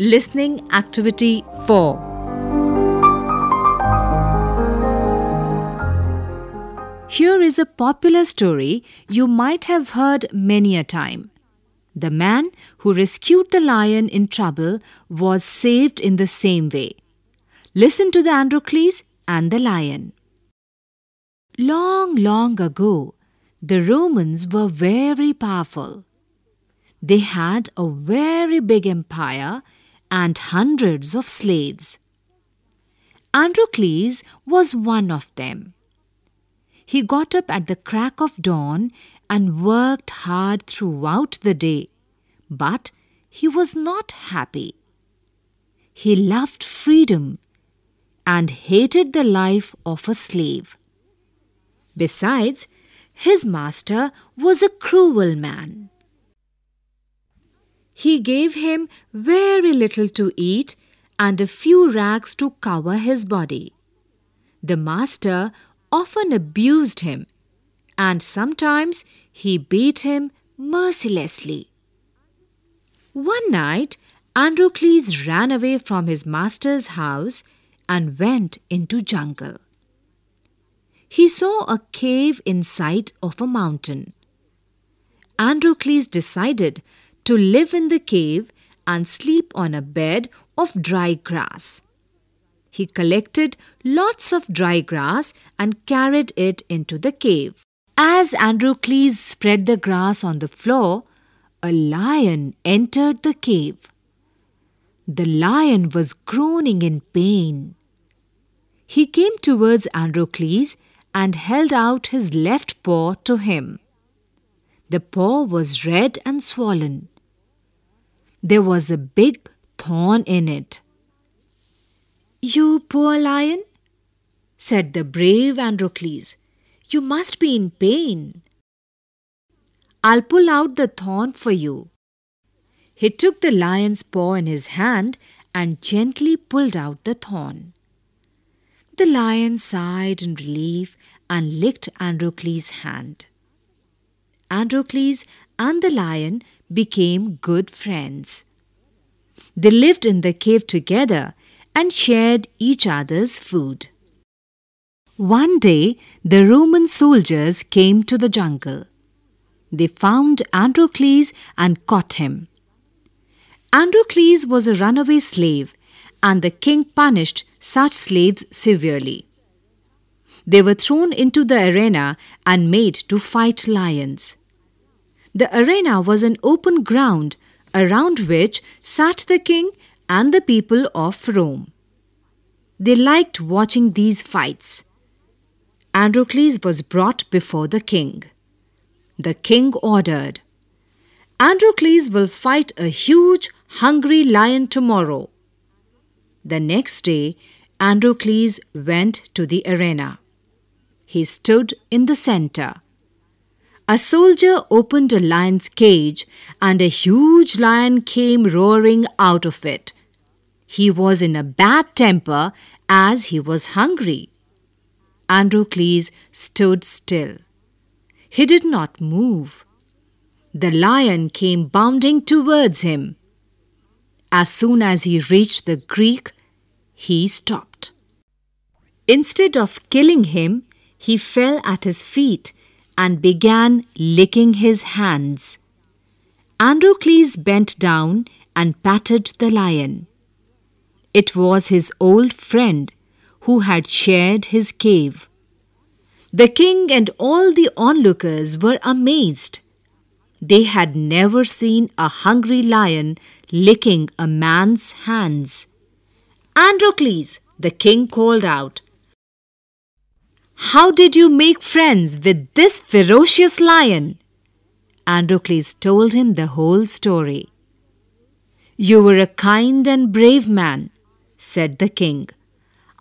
Listening Activity 4 Here is a popular story you might have heard many a time. The man who rescued the lion in trouble was saved in the same way. Listen to the Androcles and the lion. Long, long ago, the Romans were very powerful. They had a very big empire and hundreds of slaves. Androcles was one of them. He got up at the crack of dawn and worked hard throughout the day, but he was not happy. He loved freedom and hated the life of a slave. Besides, his master was a cruel man. He gave him very little to eat and a few rags to cover his body. The master often abused him, and sometimes he beat him mercilessly. One night, Androcles ran away from his master's house and went into jungle. He saw a cave in sight of a mountain. Androcles decided to live in the cave and sleep on a bed of dry grass. He collected lots of dry grass and carried it into the cave. As Androcles spread the grass on the floor, a lion entered the cave. The lion was groaning in pain. He came towards Androcles and held out his left paw to him. The paw was red and swollen. There was a big thorn in it. You poor lion, said the brave Androcles, you must be in pain. I'll pull out the thorn for you. He took the lion's paw in his hand and gently pulled out the thorn. The lion sighed in relief and licked Androcles' hand. Androcles and the lion became good friends. They lived in the cave together and shared each other's food. One day, the Roman soldiers came to the jungle. They found Androcles and caught him. Androcles was a runaway slave, and the king punished such slaves severely. They were thrown into the arena and made to fight lions. The arena was an open ground around which sat the king and the people of Rome. They liked watching these fights. Androcles was brought before the king. The king ordered, Androcles will fight a huge, hungry lion tomorrow. The next day, Androcles went to the arena. He stood in the center. A soldier opened a lion's cage and a huge lion came roaring out of it. He was in a bad temper as he was hungry. Androcles stood still. He did not move. The lion came bounding towards him. As soon as he reached the Greek, he stopped. Instead of killing him, he fell at his feet and began licking his hands. Androcles bent down and patted the lion. It was his old friend who had shared his cave. The king and all the onlookers were amazed. They had never seen a hungry lion licking a man's hands. Androcles, the king called out, How did you make friends with this ferocious lion? Androcles told him the whole story. You were a kind and brave man, said the king.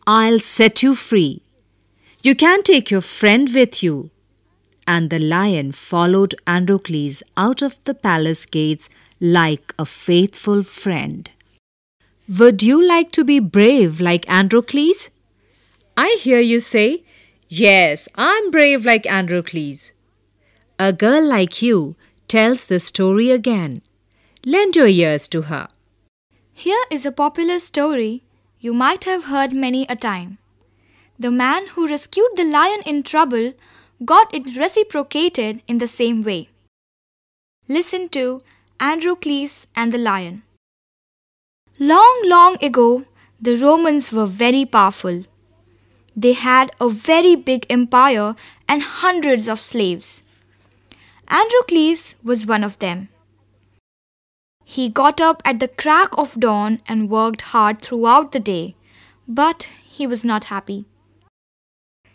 I'll set you free. You can take your friend with you. And the lion followed Androcles out of the palace gates like a faithful friend. Would you like to be brave like Androcles? I hear you say, Yes, I'm brave like Androcles. A girl like you tells the story again. Lend your ears to her. Here is a popular story you might have heard many a time. The man who rescued the lion in trouble got it reciprocated in the same way. Listen to Androcles and the lion. Long, long ago, the Romans were very powerful. They had a very big empire and hundreds of slaves. Androcles was one of them. He got up at the crack of dawn and worked hard throughout the day, but he was not happy.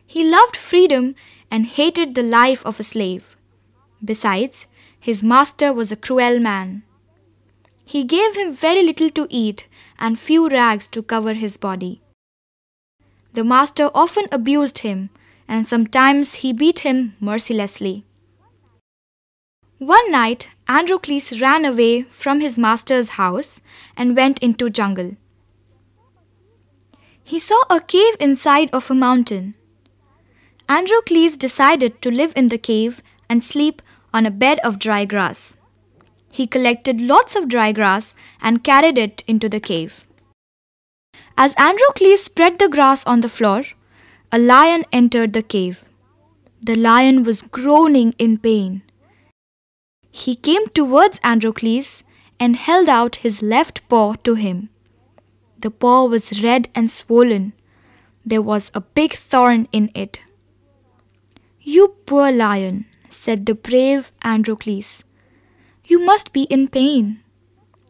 He loved freedom and hated the life of a slave. Besides, his master was a cruel man. He gave him very little to eat and few rags to cover his body. The master often abused him, and sometimes he beat him mercilessly. One night, Androcles ran away from his master's house and went into jungle. He saw a cave inside of a mountain. Androcles decided to live in the cave and sleep on a bed of dry grass. He collected lots of dry grass and carried it into the cave. As Androcles spread the grass on the floor, a lion entered the cave. The lion was groaning in pain. He came towards Androcles and held out his left paw to him. The paw was red and swollen. There was a big thorn in it. You poor lion, said the brave Androcles. You must be in pain.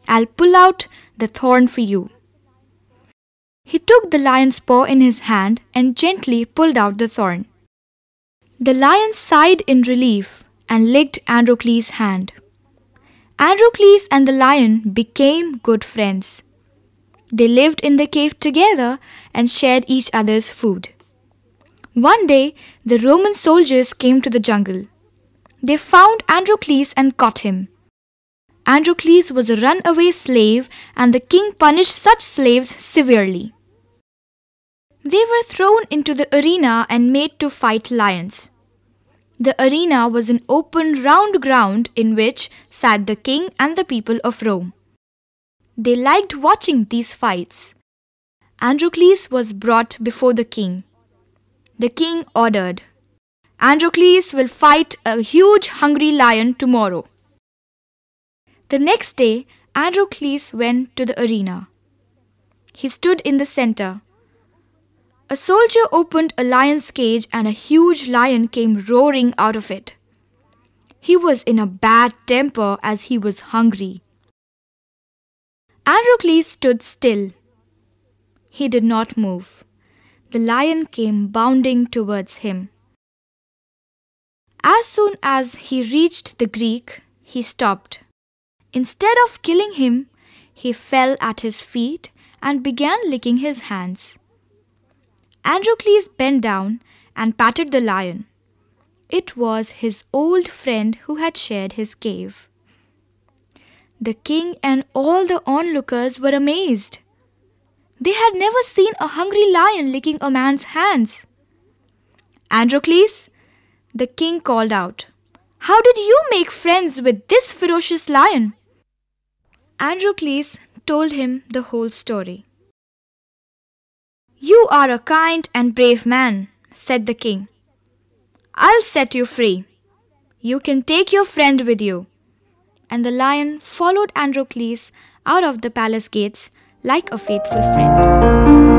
I'll pull out the thorn for you. He took the lion's paw in his hand and gently pulled out the thorn. The lion sighed in relief and licked Androcles' hand. Androcles and the lion became good friends. They lived in the cave together and shared each other's food. One day, the Roman soldiers came to the jungle. They found Androcles and caught him. Androcles was a runaway slave, and the king punished such slaves severely. They were thrown into the arena and made to fight lions. The arena was an open round ground in which sat the king and the people of Rome. They liked watching these fights. Androcles was brought before the king. The king ordered, Androcles will fight a huge hungry lion tomorrow. The next day, Androcles went to the arena. He stood in the center. A soldier opened a lion's cage and a huge lion came roaring out of it. He was in a bad temper as he was hungry. Androcles stood still. He did not move the lion came bounding towards him. As soon as he reached the Greek, he stopped. Instead of killing him, he fell at his feet and began licking his hands. Androcles bent down and patted the lion. It was his old friend who had shared his cave. The king and all the onlookers were amazed. They had never seen a hungry lion licking a man's hands. Androcles, the king called out, How did you make friends with this ferocious lion? Androcles told him the whole story. You are a kind and brave man, said the king. I'll set you free. You can take your friend with you. And the lion followed Androcles out of the palace gates like a faithful friend.